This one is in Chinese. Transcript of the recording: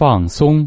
放松。